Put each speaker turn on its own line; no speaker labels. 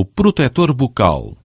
o protetor bucal.